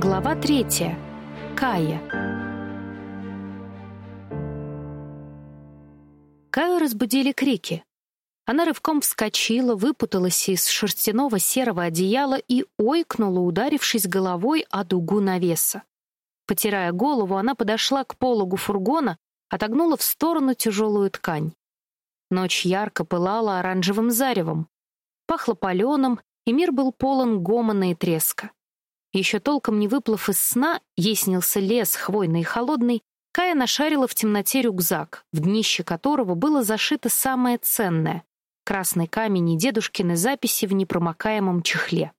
Глава третья. Кая. Каю разбудили крики. Она рывком вскочила, выпуталась из шерстяного серого одеяла и ойкнула, ударившись головой о дугу навеса. Потирая голову, она подошла к пологу фургона, отогнула в сторону тяжелую ткань. Ночь ярко пылала оранжевым заревом. Пахло паленым, и мир был полон гомона и треска. Еще толком не выплыв из сна, ей снился лес, хвойный и холодный, Кая нашарила в темноте рюкзак, в днище которого было зашито самое ценное — красный камень и дедушкины записи в непромокаемом чехле.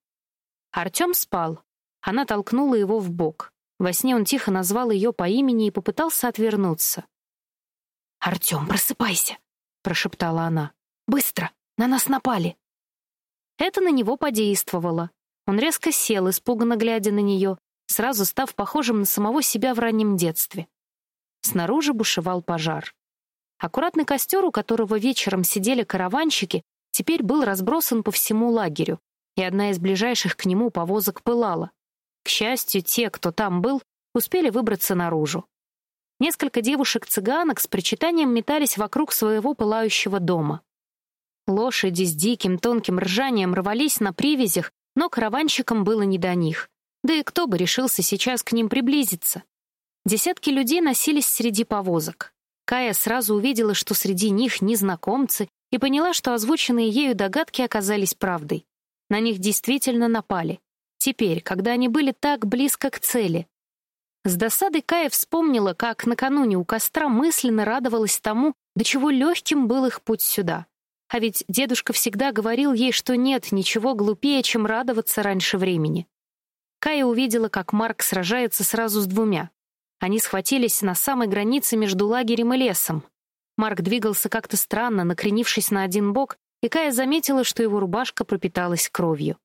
Артем спал. Она толкнула его в бок. Во сне он тихо назвал ее по имени и попытался отвернуться. «Артем, просыпайся!» — прошептала она. «Быстро! На нас напали!» Это на него подействовало. Он резко сел, испуганно глядя на нее, сразу став похожим на самого себя в раннем детстве. Снаружи бушевал пожар. Аккуратный костер, у которого вечером сидели караванщики, теперь был разбросан по всему лагерю, и одна из ближайших к нему повозок пылала. К счастью, те, кто там был, успели выбраться наружу. Несколько девушек-цыганок с причитанием метались вокруг своего пылающего дома. Лошади с диким тонким ржанием рвались на привязях но караванщикам было не до них. Да и кто бы решился сейчас к ним приблизиться? Десятки людей носились среди повозок. Кая сразу увидела, что среди них незнакомцы, и поняла, что озвученные ею догадки оказались правдой. На них действительно напали. Теперь, когда они были так близко к цели. С досадой Кая вспомнила, как накануне у костра мысленно радовалась тому, до чего легким был их путь сюда. А ведь дедушка всегда говорил ей, что нет ничего глупее, чем радоваться раньше времени. Кая увидела, как Марк сражается сразу с двумя. Они схватились на самой границе между лагерем и лесом. Марк двигался как-то странно, накренившись на один бок, и Кая заметила, что его рубашка пропиталась кровью.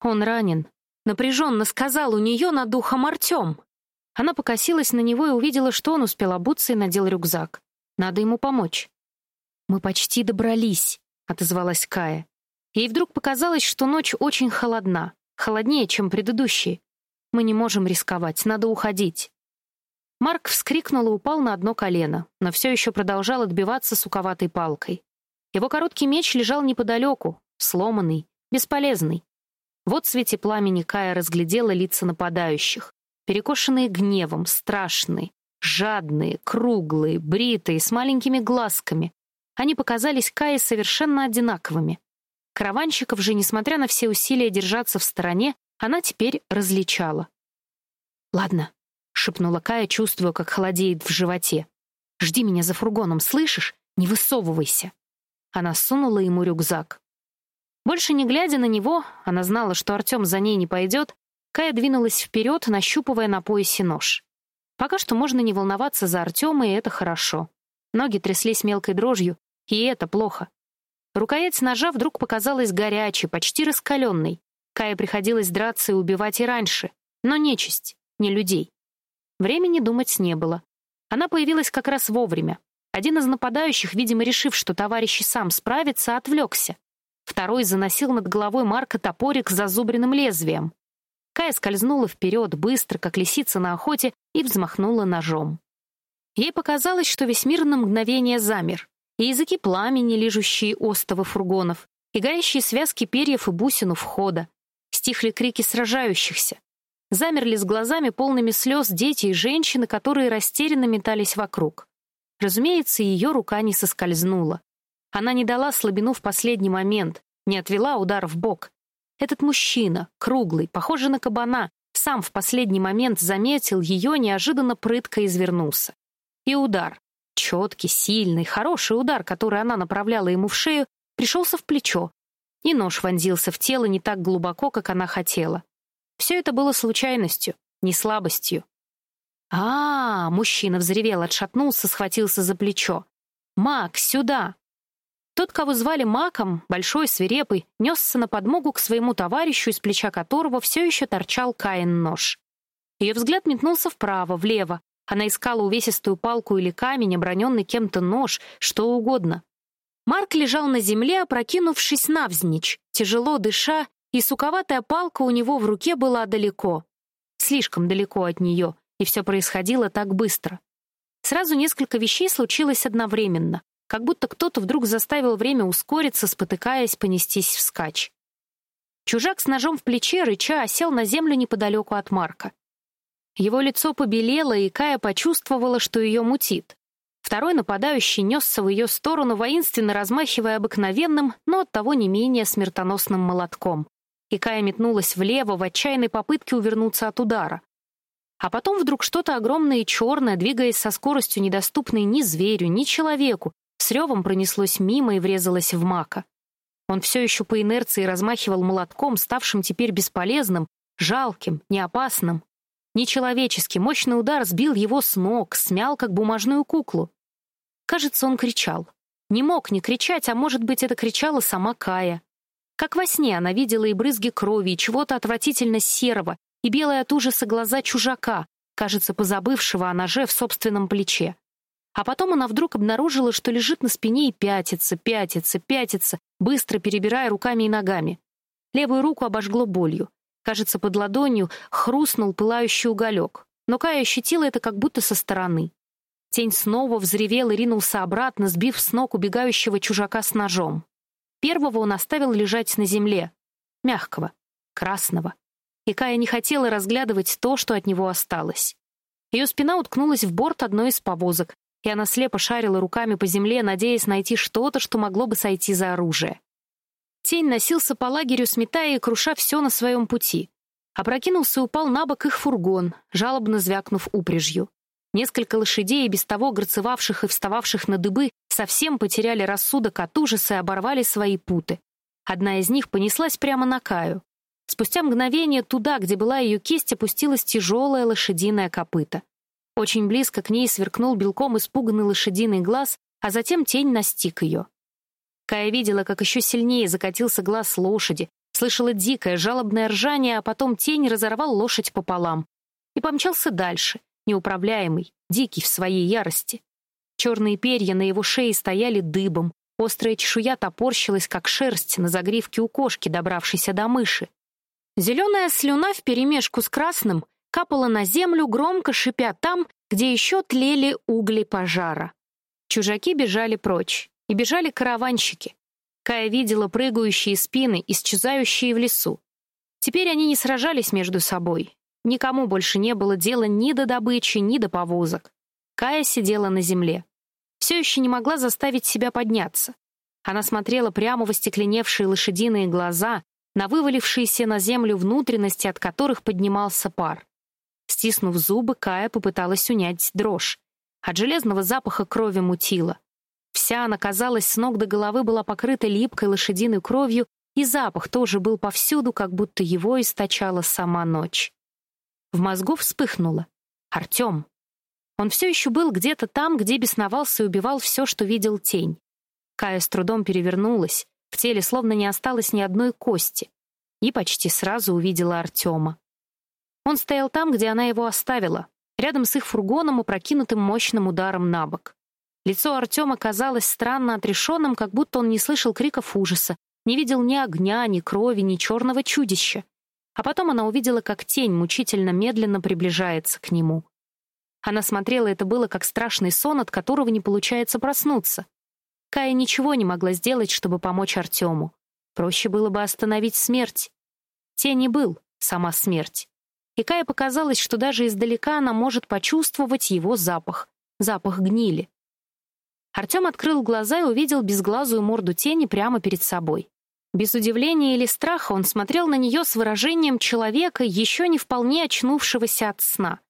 «Он ранен», — напряженно сказал у нее над духом Артем. Она покосилась на него и увидела, что он успел обуться и надел рюкзак. Надо ему помочь. «Мы почти добрались», — отозвалась Кая. Ей вдруг показалось, что ночь очень холодна, холоднее, чем предыдущие. Мы не можем рисковать, надо уходить. Марк вскрикнул и упал на одно колено, но все еще продолжал отбиваться суковатой палкой. Его короткий меч лежал неподалеку, сломанный, бесполезный. Вот в свете пламени Кая разглядела лица нападающих, перекошенные гневом, страшные, жадные, круглые, бритые, с маленькими глазками, они показались Кае совершенно одинаковыми. Караванщиков же, несмотря на все усилия держаться в стороне, она теперь различала. «Ладно», — шепнула Кая, чувствуя, как холодеет в животе. «Жди меня за фургоном, слышишь? Не высовывайся». Она сунула ему рюкзак. Больше не глядя на него, она знала, что Артем за ней не пойдет, Кая двинулась вперед, нащупывая на поясе нож. Пока что можно не волноваться за Артема, и это хорошо. Ноги тряслись мелкой дрожью, и это плохо. Рукоять ножа вдруг показалась горячей, почти раскаленной. Кае приходилось драться и убивать и раньше, но нечисть, не людей. Времени думать не было. Она появилась как раз вовремя. Один из нападающих, видимо, решив, что товарищ сам справится, отвлекся. Второй заносил над головой Марка топорик с зазубренным лезвием. Кая скользнула вперед, быстро, как лисица на охоте, и взмахнула ножом. Ей показалось, что весь мир на мгновение замер, языки пламени, лижущие остовы фургонов, и горящие связки перьев и бусин у входа. Стихли крики сражающихся. Замерли с глазами полными слез дети и женщины, которые растерянно метались вокруг. Разумеется, ее рука не соскользнула. Она не дала слабину в последний момент, не отвела удар в бок. Этот мужчина, круглый, похожий на кабана, сам в последний момент заметил ее, неожиданно прытко извернулся. И удар, четкий, сильный, хороший удар, который она направляла ему в шею, пришелся в плечо, и нож вонзился в тело не так глубоко, как она хотела. Все это было случайностью, не слабостью. А, -а, -а мужчина взревел, отшатнулся, схватился за плечо. Мак, сюда. Тот, кого звали Маком, большой, свирепый, несся на подмогу к своему товарищу, из плеча которого все еще торчал Каин нож. Ее взгляд метнулся вправо, влево, она искала увесистую палку или камень, оброненный кем-то нож, что угодно. Марк лежал на земле, опрокинувшись навзничь, тяжело дыша, и суковатая палка у него в руке была далеко. слишком далеко от нее, и все происходило так быстро. Сразу несколько вещей случилось одновременно, как будто кто-то вдруг заставил время ускориться, спотыкаясь, понестись вскачь. Чужак с ножом в плече, рыча, осел на землю неподалеку от Марка. Его лицо побелело, и Кая почувствовала, что ее мутит. Второй нападающий несся в ее сторону, воинственно размахивая обыкновенным, но оттого не менее смертоносным молотком. И Кая метнулась влево в отчаянной попытке увернуться от удара. А потом вдруг что-то огромное и черное, двигаясь со скоростью, недоступной ни зверю, ни человеку, с ревом пронеслось мимо и врезалось в Мака. Он все еще по инерции размахивал молотком, ставшим теперь бесполезным, жалким, неопасным. Нечеловеческий мощный удар сбил его с ног, смял как бумажную куклу. Кажется, он кричал. Не мог не кричать, а может быть, это кричала сама Кая. Как во сне она видела и брызги крови, и чего-то отвратительно серого, и белые от ужаса глаза чужака, кажется, позабывшего о ноже в собственном плече. А потом она вдруг обнаружила, что лежит на спине и пятится, пятится, пятится, быстро перебирая руками и ногами. Левую руку обожгло болью. Кажется, под ладонью хрустнул пылающий уголек. Но Кая ощутила это как будто со стороны. Тень снова взревел и ринулся обратно, сбив с ног убегающего чужака с ножом. Первого он оставил лежать на земле. Мягкого, красного. И Кая не хотела разглядывать то, что от него осталось. Ее спина уткнулась в борт одной из повозок, и она слепо шарила руками по земле, надеясь найти что-то, что могло бы сойти за оружие. Тень носился по лагерю, сметая и круша все на своем пути. Опрокинулся и упал на бок их фургон, жалобно звякнув упряжью. Несколько лошадей, без того грацевавших и встававших на дыбы, совсем потеряли рассудок от ужаса и оборвали свои путы. Одна из них понеслась прямо на Каю. Спустя мгновение туда, где была ее кисть, опустилась тяжелая лошадиная копыта. Очень близко к ней сверкнул белком испуганный лошадиный глаз, а затем тень настиг ее. Кая видела, как еще сильнее закатился глаз лошади, слышала дикое, жалобное ржание, а потом тень разорвал лошадь пополам и помчался дальше, неуправляемый, дикий в своей ярости. Черные перья на его шее стояли дыбом, острая чешуя топорщилась, как шерсть на загривке у кошки, добравшейся до мыши. Зеленая слюна вперемешку с красным капала на землю, громко шипя там, где еще тлели угли пожара. Чужаки бежали прочь. И бежали караванщики. Кая видела прыгающие спины, исчезающие в лесу. Теперь они не сражались между собой. Никому больше не было дела ни до добычи, ни до повозок. Кая сидела на земле. Все еще не могла заставить себя подняться. Она смотрела прямо в остекленевшие лошадиные глаза, на вывалившиеся на землю внутренности, от которых поднимался пар. Стиснув зубы, Кая попыталась унять дрожь. От железного запаха крови мутила. Вся она, казалось, с ног до головы была покрыта липкой лошадиной кровью, и запах тоже был повсюду, как будто его источала сама ночь. В мозгу вспыхнуло. Артем. Он все еще был где-то там, где бесновался и убивал все, что видел тень. Кая с трудом перевернулась, в теле словно не осталось ни одной кости, и почти сразу увидела Артема. Он стоял там, где она его оставила, рядом с их фургоном, опрокинутым мощным ударом на бок. Лицо Артема казалось странно отрешенным, как будто он не слышал криков ужаса, не видел ни огня, ни крови, ни черного чудища. А потом она увидела, как тень мучительно медленно приближается к нему. Она смотрела, это было как страшный сон, от которого не получается проснуться. Кая ничего не могла сделать, чтобы помочь Артему. Проще было бы остановить смерть. Тень и был сама смерть. И Кае показалось, что даже издалека она может почувствовать его запах, запах гнили. Артем открыл глаза и увидел безглазую морду тени прямо перед собой. Без удивления или страха он смотрел на нее с выражением человека, еще не вполне очнувшегося от сна.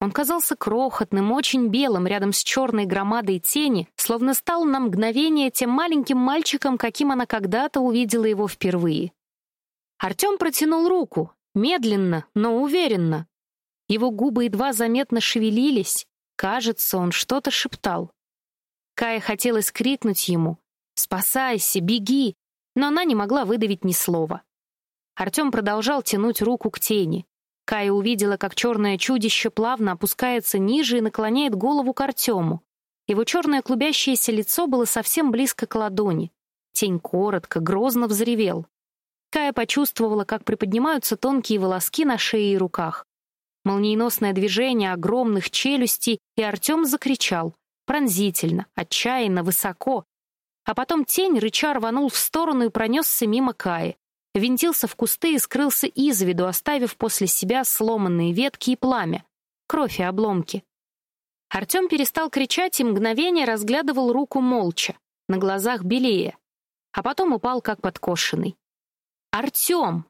Он казался крохотным, очень белым рядом с черной громадой тени, словно стал на мгновение тем маленьким мальчиком, каким она когда-то увидела его впервые. Артем протянул руку, медленно, но уверенно. Его губы едва заметно шевелились. Кажется, он что-то шептал. Кая хотелось крикнуть ему «Спасайся, беги!», но она не могла выдавить ни слова. Артем продолжал тянуть руку к тени. Кая увидела, как черное чудище плавно опускается ниже и наклоняет голову к Артему. Его черное клубящееся лицо было совсем близко к ладони. Тень коротко, грозно взревел. Кая почувствовала, как приподнимаются тонкие волоски на шее и руках. Молниеносное движение огромных челюстей, и Артем закричал. Пронзительно, отчаянно, высоко. А потом тень рыча рванул в сторону и пронесся мимо Каи. Винтился в кусты и скрылся из виду, оставив после себя сломанные ветки и пламя. Кровь и обломки. Артем перестал кричать и мгновение разглядывал руку молча, на глазах белее. А потом упал как подкошенный. «Артем!»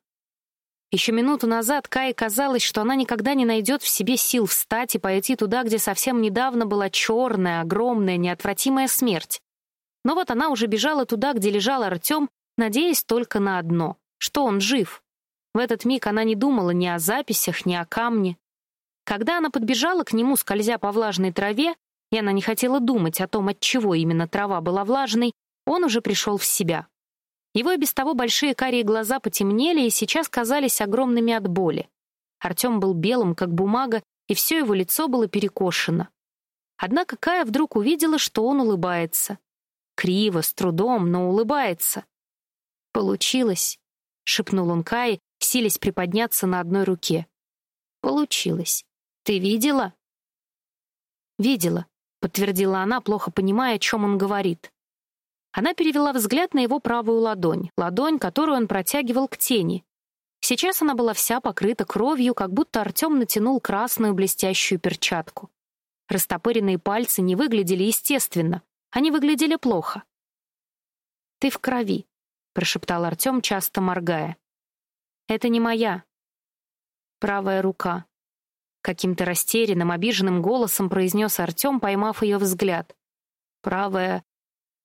Еще минуту назад Кае казалось, что она никогда не найдет в себе сил встать и пойти туда, где совсем недавно была черная, огромная, неотвратимая смерть. Но вот она уже бежала туда, где лежал Артем, надеясь только на одно — что он жив. В этот миг она не думала ни о записях, ни о камне. Когда она подбежала к нему, скользя по влажной траве, и она не хотела думать о том, от чего именно трава была влажной, он уже пришел в себя. Его и без того большие карие глаза потемнели и сейчас казались огромными от боли. Артем был белым, как бумага, и все его лицо было перекошено. Однако Кая вдруг увидела, что он улыбается. Криво, с трудом, но улыбается. «Получилось», — шепнул он Кае, силясь приподняться на одной руке. «Получилось. Ты видела?» «Видела», — подтвердила она, плохо понимая, о чем он говорит. Она перевела взгляд на его правую ладонь, ладонь, которую он протягивал к тени. Сейчас она была вся покрыта кровью, как будто Артем натянул красную блестящую перчатку. Растопыренные пальцы не выглядели естественно, они выглядели плохо. «Ты в крови», — прошептал Артем, часто моргая. «Это не моя». «Правая рука», — каким-то растерянным, обиженным голосом произнес Артем, поймав ее взгляд. «Правая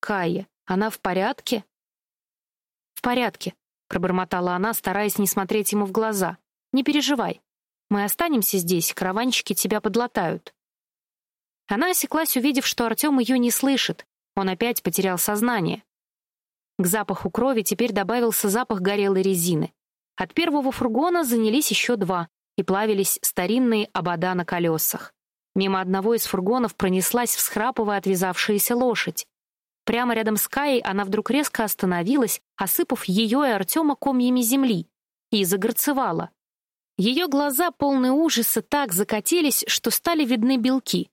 Кая. Она в порядке?» «В порядке», — пробормотала она, стараясь не смотреть ему в глаза. «Не переживай. Мы останемся здесь, караванщики тебя подлатают». Она осеклась, увидев, что Артем ее не слышит. Он опять потерял сознание. К запаху крови теперь добавился запах горелой резины. От первого фургона занялись еще два, и плавились старинные обода на колесах. Мимо одного из фургонов пронеслась всхрапывая отвязавшаяся лошадь. Прямо рядом с Каей она вдруг резко остановилась, осыпав ее и Артема комьями земли, и загорцевала. Ее глаза, полные ужаса, так закатились, что стали видны белки.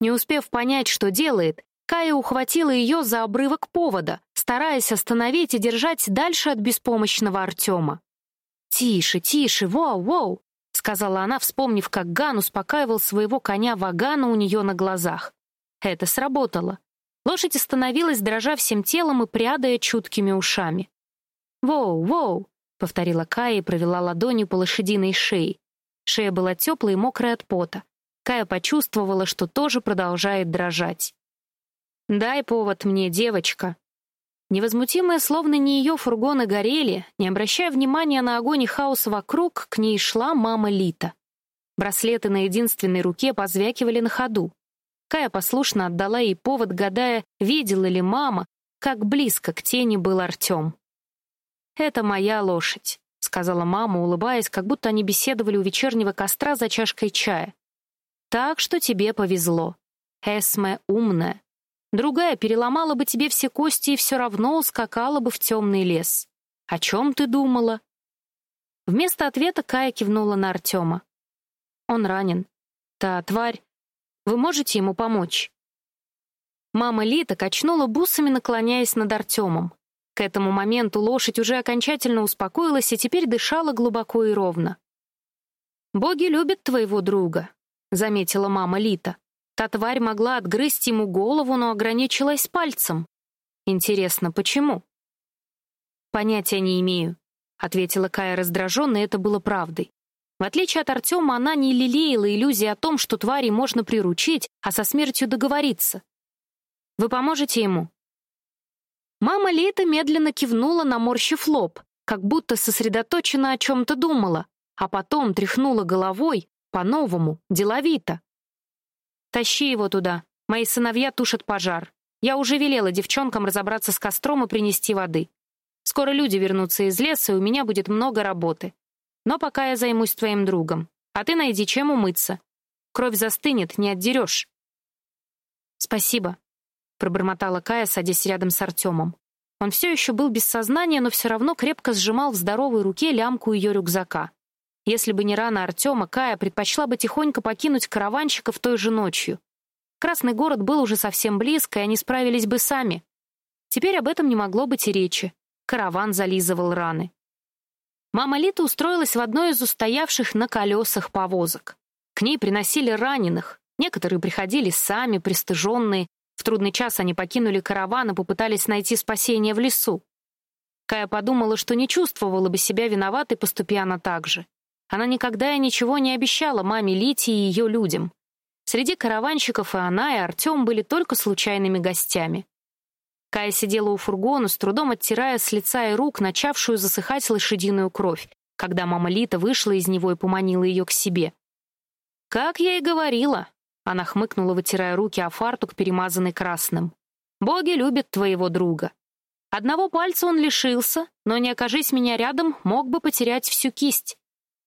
Не успев понять, что делает, Кая ухватила ее за обрывок повода, стараясь остановить и держать дальше от беспомощного Артема. «Тише, тише, воу-воу!» — сказала она, вспомнив, как Ган успокаивал своего коня Вагана у нее на глазах. Это сработало. Лошадь остановилась, дрожа всем телом и прядая чуткими ушами. «Воу, воу!» — повторила Кая и провела ладонью по лошадиной шее. Шея была теплой и мокрая от пота. Кая почувствовала, что тоже продолжает дрожать. «Дай повод мне, девочка!» Невозмутимая, словно не ее фургоны горели, не обращая внимания на огонь и хаос вокруг, к ней шла мама Лита. Браслеты на единственной руке позвякивали на ходу. Кая послушно отдала ей повод, гадая, видела ли мама, как близко к тени был Артем. «Это моя лошадь», — сказала мама, улыбаясь, как будто они беседовали у вечернего костра за чашкой чая. «Так что тебе повезло. Эсме умная. Другая переломала бы тебе все кости и все равно ускакала бы в темный лес. О чем ты думала?» Вместо ответа Кая кивнула на Артема. «Он ранен. Та тварь вы можете ему помочь?» Мама Лита качнула бусами, наклоняясь над Артемом. К этому моменту лошадь уже окончательно успокоилась и теперь дышала глубоко и ровно. «Боги любят твоего друга», — заметила мама Лита. «Та тварь могла отгрызть ему голову, но ограничилась пальцем. Интересно, почему?» «Понятия не имею», — ответила Кая раздраженно, и это было правдой. В отличие от Артема, она не лелеяла иллюзии о том, что твари можно приручить, а со смертью договориться. «Вы поможете ему?» Мама Лейта медленно кивнула, наморщив лоб, как будто сосредоточенно о чем-то думала, а потом тряхнула головой, по-новому, деловито. «Тащи его туда. Мои сыновья тушат пожар. Я уже велела девчонкам разобраться с костром и принести воды. Скоро люди вернутся из леса, и у меня будет много работы. Но пока я займусь твоим другом. А ты найди чем умыться. Кровь застынет, не отдерешь». «Спасибо», — пробормотала Кая, садясь рядом с Артемом. Он все еще был без сознания, но все равно крепко сжимал в здоровой руке лямку ее рюкзака. Если бы не рана Артема, Кая предпочла бы тихонько покинуть караванщиков той же ночью. Красный город был уже совсем близко, и они справились бы сами. Теперь об этом не могло быть и речи. Караван зализывал раны. Мама Лита устроилась в одной из устоявших на колесах повозок. К ней приносили раненых. Некоторые приходили сами, пристыженные. В трудный час они покинули караван и попытались найти спасение в лесу. Кая подумала, что не чувствовала бы себя виноватой, поступя она так же. Она никогда и ничего не обещала маме Лите и ее людям. Среди караванщиков и она, и Артем были только случайными гостями. Кая сидела у фургона, с трудом оттирая с лица и рук начавшую засыхать лошадиную кровь, когда мама Лита вышла из него и поманила ее к себе. «Как я и говорила», — она хмыкнула, вытирая руки о фартук, перемазанный красным. «Боги любят твоего друга. Одного пальца он лишился, но, не окажись меня рядом, мог бы потерять всю кисть.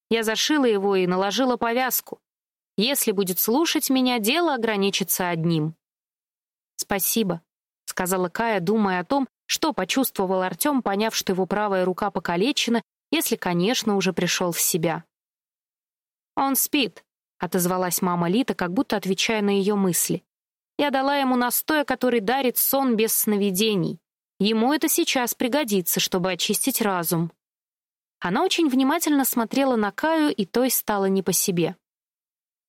Я зашила его и наложила повязку. Если будет слушать меня, дело ограничится одним. «Спасибо», — сказала Кая, думая о том, что почувствовал Артем, поняв, что его правая рука покалечена, если, конечно, уже пришел в себя. «Он спит», — отозвалась мама Лита, как будто отвечая на ее мысли. «Я дала ему настоя, который дарит сон без сновидений. Ему это сейчас пригодится, чтобы очистить разум». Она очень внимательно смотрела на Каю, и той стало не по себе.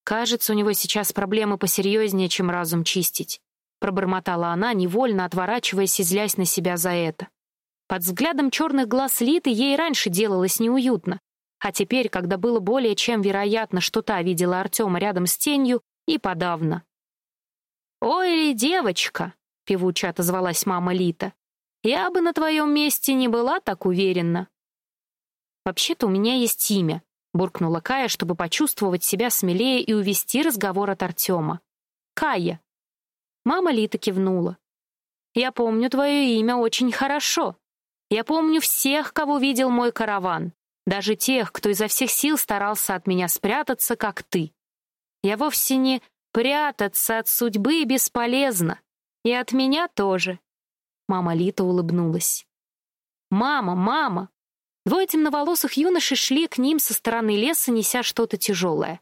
«Кажется, у него сейчас проблемы посерьезнее, чем разум чистить», пробормотала она, невольно отворачиваясь и злясь на себя за это. Под взглядом черных глаз Литы ей раньше делалось неуютно, а теперь, когда было более чем вероятно, что та видела Артема рядом с тенью, и подавно. «Ой, девочка!» — певуче отозвалась мама Лита. «Я бы на твоем месте не была так уверена». «Вообще-то у меня есть имя», буркнула Кая, чтобы почувствовать себя смелее и увести разговор от Артема. «Кая». Мама Лита кивнула. «Я помню твое имя очень хорошо. Я помню всех, кого видел мой караван, даже тех, кто изо всех сил старался от меня спрятаться, как ты. Я вовсе не прятаться от судьбы бесполезно, и от меня тоже». Мама Лита улыбнулась. «Мама, мама, Двое темноволосых юношей шли к ним со стороны леса, неся что-то тяжелое.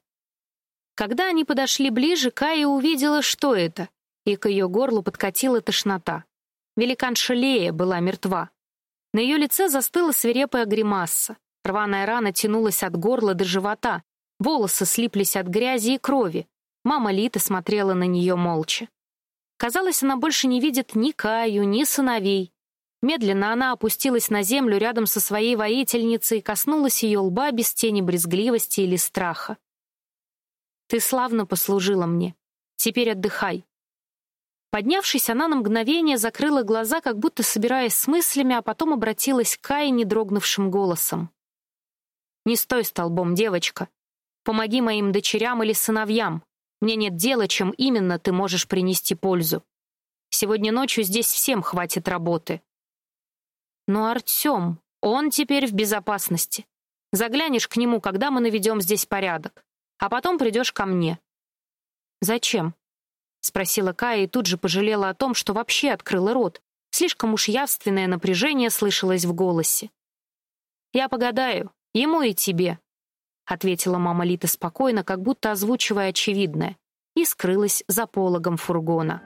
Когда они подошли ближе, Кая увидела, что это, и к ее горлу подкатила тошнота. Великан Шалея была мертва. На ее лице застыла свирепая гримаса. Рваная рана тянулась от горла до живота, волосы слиплись от грязи и крови. Мама Лита смотрела на нее молча. Казалось, она больше не видит ни Каю, ни сыновей, Медленно она опустилась на землю рядом со своей воительницей и коснулась ее лба без тени брезгливости или страха. «Ты славно послужила мне. Теперь отдыхай». Поднявшись, она на мгновение закрыла глаза, как будто собираясь с мыслями, а потом обратилась к Кае недрогнувшим голосом. «Не стой столбом, девочка. Помоги моим дочерям или сыновьям. Мне нет дела, чем именно ты можешь принести пользу. Сегодня ночью здесь всем хватит работы. Но Артем, он теперь в безопасности. Заглянешь к нему, когда мы наведем здесь порядок. А потом придешь ко мне. Зачем? Спросила Кая и тут же пожалела о том, что вообще открыла рот. Слишком уж явственное напряжение слышалось в голосе. «Я погадаю, ему и тебе», — ответила мама Лита спокойно, как будто озвучивая очевидное, и скрылась за пологом фургона.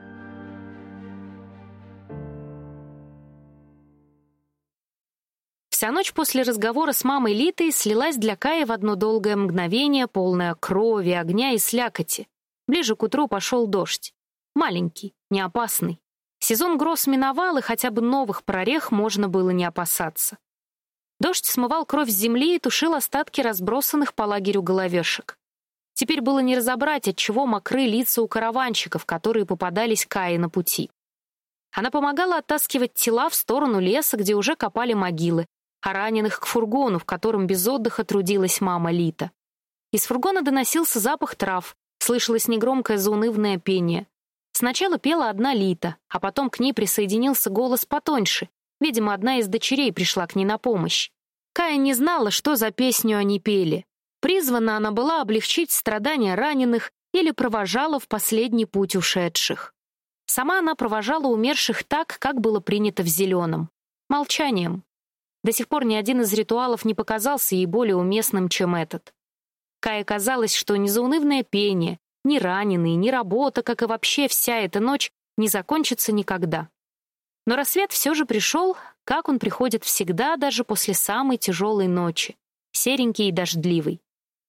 Вся ночь после разговора с мамой Литой слилась для Каи в одно долгое мгновение, полное крови, огня и слякоти. Ближе к утру пошел дождь. Маленький, не опасный. Сезон гроз миновал, и хотя бы новых прорех можно было не опасаться. Дождь смывал кровь с земли и тушил остатки разбросанных по лагерю головешек. Теперь было не разобрать, от чего мокры лица у караванщиков, которые попадались Кае на пути. Она помогала оттаскивать тела в сторону леса, где уже копали могилы, а раненых к фургону, в котором без отдыха трудилась мама Лита. Из фургона доносился запах трав, слышалось негромкое заунывное пение. Сначала пела одна Лита, а потом к ней присоединился голос потоньше. Видимо, одна из дочерей пришла к ней на помощь. Кая не знала, что за песню они пели. Призвана она была облегчить страдания раненых или провожала в последний путь ушедших. Сама она провожала умерших так, как было принято в Зеленом. Молчанием. До сих пор ни один из ритуалов не показался ей более уместным, чем этот. Кае казалось, что ни заунывное пение, ни раненые, ни работа, как и вообще вся эта ночь, не закончится никогда. Но рассвет все же пришел, как он приходит всегда, даже после самой тяжелой ночи, серенький и дождливый.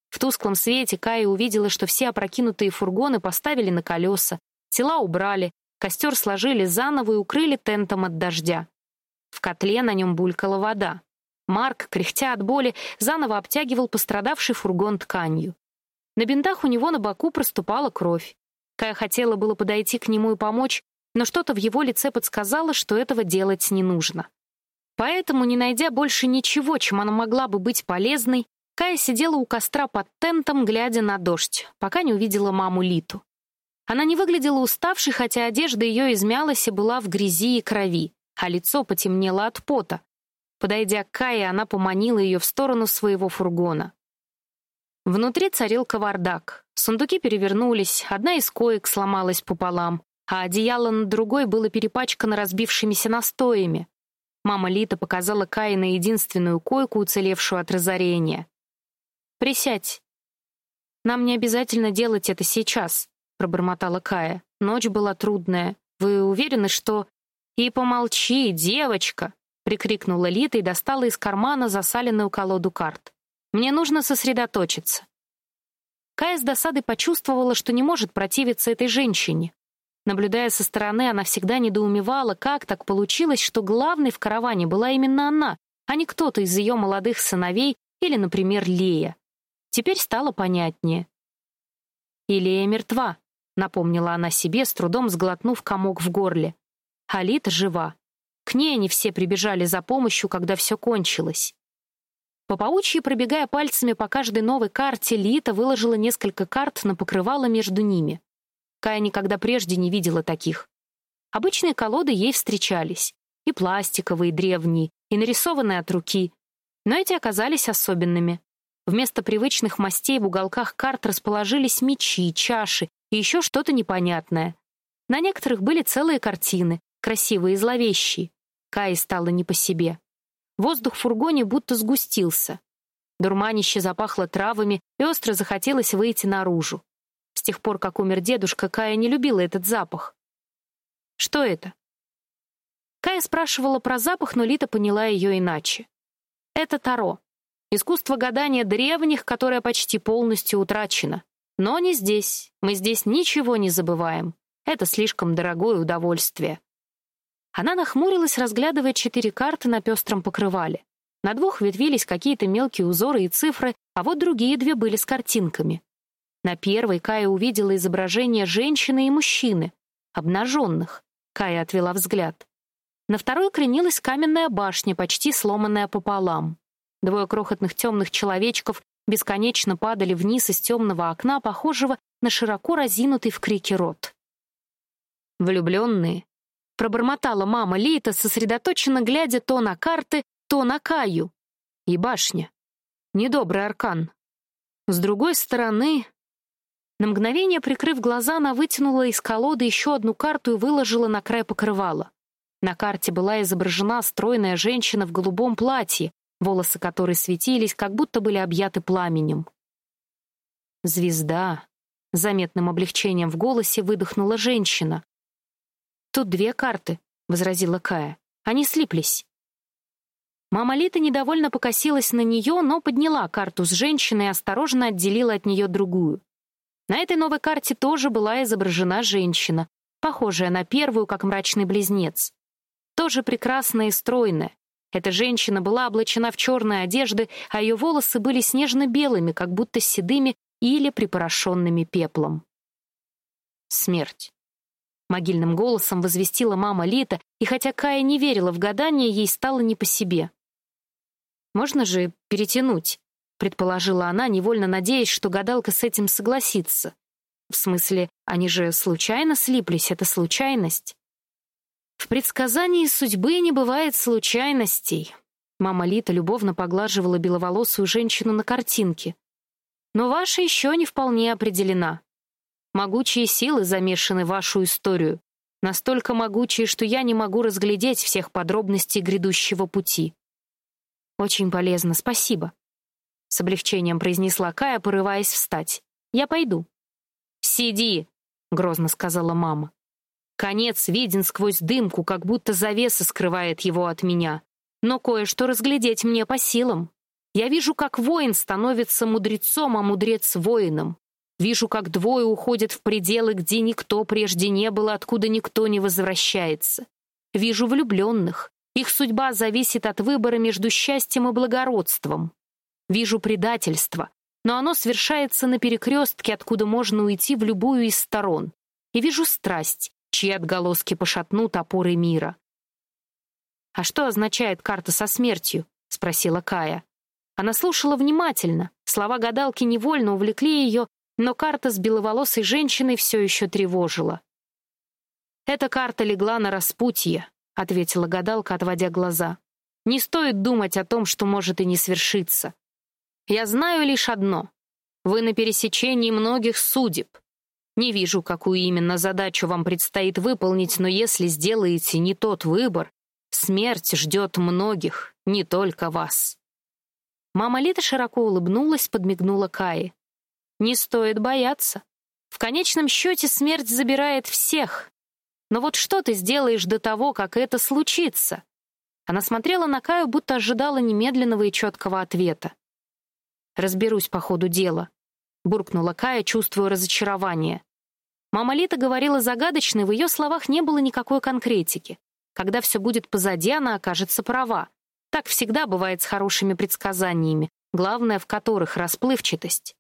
В тусклом свете Кая увидела, что все опрокинутые фургоны поставили на колеса, тела убрали, костер сложили заново и укрыли тентом от дождя. В котле на нем булькала вода. Марк, кряхтя от боли, заново обтягивал пострадавший фургон тканью. На бинтах у него на боку проступала кровь. Кая хотела было подойти к нему и помочь, но что-то в его лице подсказало, что этого делать не нужно. Поэтому, не найдя больше ничего, чем она могла бы быть полезной, Кая сидела у костра под тентом, глядя на дождь, пока не увидела маму Литу. Она не выглядела уставшей, хотя одежда ее измялась и была в грязи и крови, а лицо потемнело от пота. Подойдя к Кае, она поманила ее в сторону своего фургона. Внутри царил кавардак. Сундуки перевернулись, одна из коек сломалась пополам, а одеяло над другой было перепачкано разбившимися настоями. Мама Лита показала Кае на единственную койку, уцелевшую от разорения. «Присядь. Нам не обязательно делать это сейчас», — пробормотала Кая. «Ночь была трудная. Вы уверены, что...» «И помолчи, девочка!» — прикрикнула Лита и достала из кармана засаленную колоду карт. «Мне нужно сосредоточиться». Кая с досадой почувствовала, что не может противиться этой женщине. Наблюдая со стороны, она всегда недоумевала, как так получилось, что главной в караване была именно она, а не кто-то из ее молодых сыновей или, например, Лея. Теперь стало понятнее. «Илия мертва», — напомнила она себе, с трудом сглотнув комок в горле. Алита жива. К ней они все прибежали за помощью, когда все кончилось. По паучьи, пробегая пальцами по каждой новой карте, Лита выложила несколько карт на покрывало между ними. Кая никогда прежде не видела таких. Обычные колоды ей встречались. И пластиковые, и древние, и нарисованные от руки. Но эти оказались особенными. Вместо привычных мастей в уголках карт расположились мечи, чаши и еще что-то непонятное. На некоторых были целые картины, красивые и зловещие. Кае стало не по себе. Воздух в фургоне будто сгустился. Дурманище запахло травами, и остро захотелось выйти наружу. С тех пор, как умер дедушка, Кая не любила этот запах. Что это? Кая спрашивала про запах, но Лита поняла ее иначе. Это таро. Искусство гадания древних, которое почти полностью утрачено. Но не здесь. Мы здесь ничего не забываем. Это слишком дорогое удовольствие. Она нахмурилась, разглядывая четыре карты на пестром покрывале. На двух ветвились какие-то мелкие узоры и цифры, а вот другие две были с картинками. На первой Кая увидела изображение женщины и мужчины, обнаженных. Кая отвела взгляд. На второй кренилась каменная башня, почти сломанная пополам. Двое крохотных темных человечков бесконечно падали вниз из темного окна, похожего на широко разинутый в крике рот. «Влюбленные», — пробормотала мама Лита, сосредоточенно глядя то на карты, то на Каю. И башня. Недобрый аркан. С другой стороны... На мгновение, прикрыв глаза, она вытянула из колоды еще одну карту и выложила на край покрывала. На карте была изображена стройная женщина в голубом платье, волосы которой светились, как будто были объяты пламенем. «Звезда», — заметным облегчением в голосе выдохнула женщина. «Тут две карты», — возразила Кая. «Они слиплись». Мама Лита недовольно покосилась на нее, но подняла карту с женщиной и осторожно отделила от нее другую. На этой новой карте тоже была изображена женщина, похожая на первую, как мрачный близнец. Тоже прекрасная и стройная, эта женщина была облачена в черные одежды, а ее волосы были снежно-белыми, как будто седыми или припорошенными пеплом. Смерть. Могильным голосом возвестила мама Лита, и хотя Кая не верила в гадание, ей стало не по себе. «Можно же перетянуть», — предположила она, невольно надеясь, что гадалка с этим согласится. В смысле, они же случайно слиплись, это случайность. В предсказании судьбы не бывает случайностей. Мама Лита любовно поглаживала беловолосую женщину на картинке. Но ваша еще не вполне определена. Могучие силы замешаны в вашу историю. Настолько могучие, что я не могу разглядеть всех подробностей грядущего пути. Очень полезно, спасибо. С облегчением произнесла Кая, порываясь встать. Я пойду. Сиди, грозно сказала мама. Конец виден сквозь дымку, как будто завеса скрывает его от меня. Но кое-что разглядеть мне по силам. Я вижу, как воин становится мудрецом, а мудрец воином. Вижу, как двое уходят в пределы, где никто прежде не был, откуда никто не возвращается. Вижу влюбленных. Их судьба зависит от выбора между счастьем и благородством. Вижу предательство, но оно совершается на перекрестке, откуда можно уйти в любую из сторон. И вижу страсть, чьи отголоски пошатнут опоры мира. «А что означает карта со смертью?» — спросила Кая. Она слушала внимательно. Слова гадалки невольно увлекли ее, но карта с беловолосой женщиной все еще тревожила. «Эта карта легла на распутье», — ответила гадалка, отводя глаза. «Не стоит думать о том, что может и не свершиться. Я знаю лишь одно. Вы на пересечении многих судеб. Не вижу, какую именно задачу вам предстоит выполнить, но если сделаете не тот выбор, смерть ждет многих, не только вас». Мама Лита широко улыбнулась, подмигнула Кае. «Не стоит бояться. В конечном счете смерть забирает всех. Но вот что ты сделаешь до того, как это случится?» Она смотрела на Каю, будто ожидала немедленного и четкого ответа. «Разберусь по ходу дела», — буркнула Кая, чувствуя разочарование. Мама Лита говорила загадочно, в ее словах не было никакой конкретики. Когда все будет позади, она окажется права. Так всегда бывает с хорошими предсказаниями, главное в которых расплывчатость.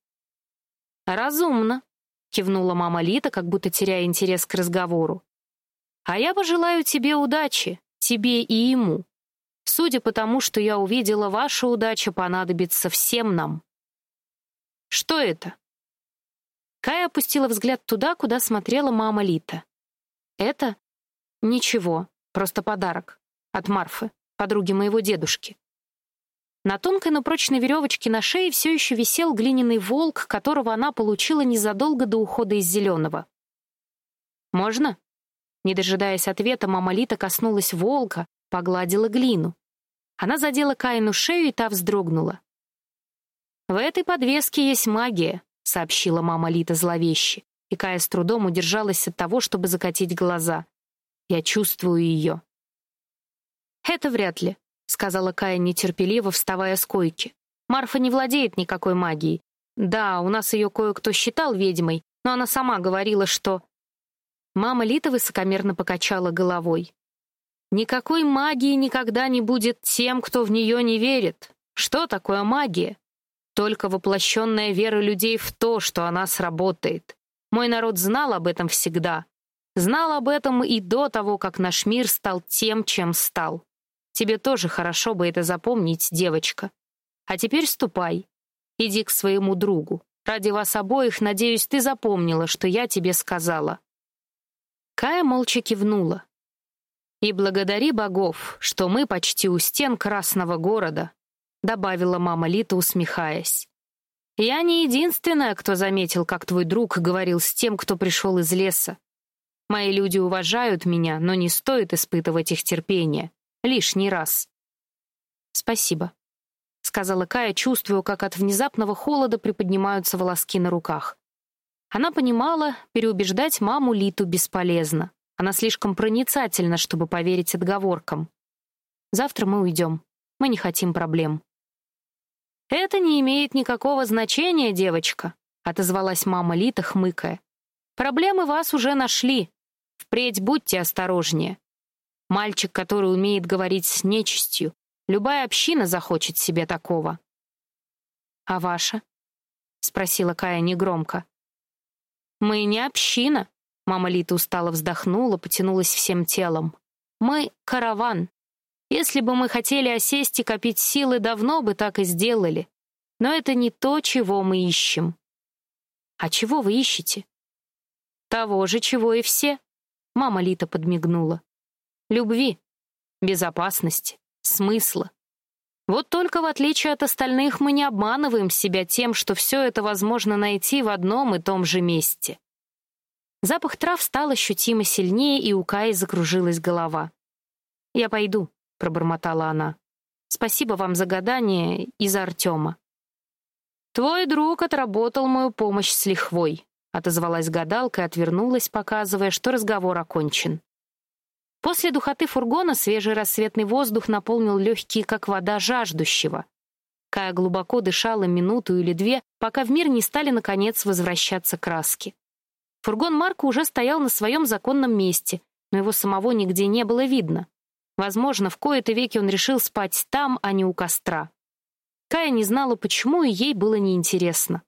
«Разумно», — кивнула мама Лита, как будто теряя интерес к разговору. «А я пожелаю тебе удачи, тебе и ему. Судя по тому, что я увидела, ваша удача понадобится всем нам». «Что это?» Кая опустила взгляд туда, куда смотрела мама Лита. «Это? Ничего, просто подарок. От Марфы подруги моего дедушки. На тонкой, но прочной веревочке на шее все еще висел глиняный волк, которого она получила незадолго до ухода из зеленого. «Можно?» Не дожидаясь ответа, мама Лита коснулась волка, погладила глину. Она задела Каину шею, и та вздрогнула. «В этой подвеске есть магия», — сообщила мама Лита зловеще, и Кая с трудом удержалась от того, чтобы закатить глаза. «Я чувствую ее». «Это вряд ли», — сказала Кая нетерпеливо, вставая с койки. «Марфа не владеет никакой магией. Да, у нас ее кое-кто считал ведьмой, но она сама говорила, что...» Мама Лита высокомерно покачала головой. «Никакой магии никогда не будет тем, кто в нее не верит. Что такое магия? Только воплощенная вера людей в то, что она сработает. Мой народ знал об этом всегда. Знал об этом и до того, как наш мир стал тем, чем стал. Тебе тоже хорошо бы это запомнить, девочка. А теперь ступай. Иди к своему другу. Ради вас обоих, надеюсь, ты запомнила, что я тебе сказала». Кая молча кивнула. «И благодари богов, что мы почти у стен Красного города», добавила мама Лита, усмехаясь. «Я не единственная, кто заметил, как твой друг говорил с тем, кто пришел из леса. Мои люди уважают меня, но не стоит испытывать их терпение. Лишний раз. «Спасибо», — сказала Кая, чувствуя, как от внезапного холода приподнимаются волоски на руках. Она понимала, переубеждать маму Литу бесполезно. Она слишком проницательна, чтобы поверить отговоркам. «Завтра мы уйдем. Мы не хотим проблем». «Это не имеет никакого значения, девочка», — отозвалась мама Лита, хмыкая. «Проблемы вас уже нашли. Впредь будьте осторожнее. Мальчик, который умеет говорить с нечистью. Любая община захочет себе такого. «А ваша?» — спросила Кая негромко. «Мы не община», — мама Лита устало вздохнула, потянулась всем телом. «Мы — караван. Если бы мы хотели осесть и копить силы, давно бы так и сделали. Но это не то, чего мы ищем». «А чего вы ищете?» «Того же, чего и все», — мама Лита подмигнула любви, безопасности, смысла. Вот только в отличие от остальных мы не обманываем себя тем, что все это возможно найти в одном и том же месте. Запах трав стал ощутимо сильнее, и у Каи закружилась голова. «Я пойду», — пробормотала она. Спасибо вам за гадание и за Артема. Твой друг отработал мою помощь с лихвой, отозвалась гадалка и отвернулась, показывая, что разговор окончен. После духоты фургона свежий рассветный воздух наполнил легкие, как вода, жаждущего. Кая глубоко дышала минуту или две, пока в мир не стали, наконец, возвращаться краски. Фургон Марка уже стоял на своем законном месте, но его самого нигде не было видно. Возможно, в кои-то веки он решил спать там, а не у костра. Кая не знала, почему, и ей было неинтересно.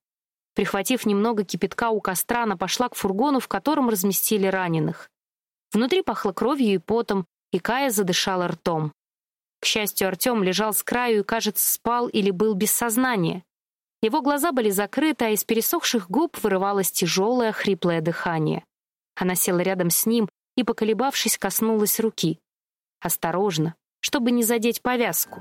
Прихватив немного кипятка у костра, она пошла к фургону, в котором разместили раненых. Внутри пахло кровью и потом, и Кая задышала ртом. К счастью, Артем лежал с краю и, кажется, спал или был без сознания. Его глаза были закрыты, а из пересохших губ вырывалось тяжелое, хриплое дыхание. Она села рядом с ним и, поколебавшись, коснулась руки. Осторожно, чтобы не задеть повязку.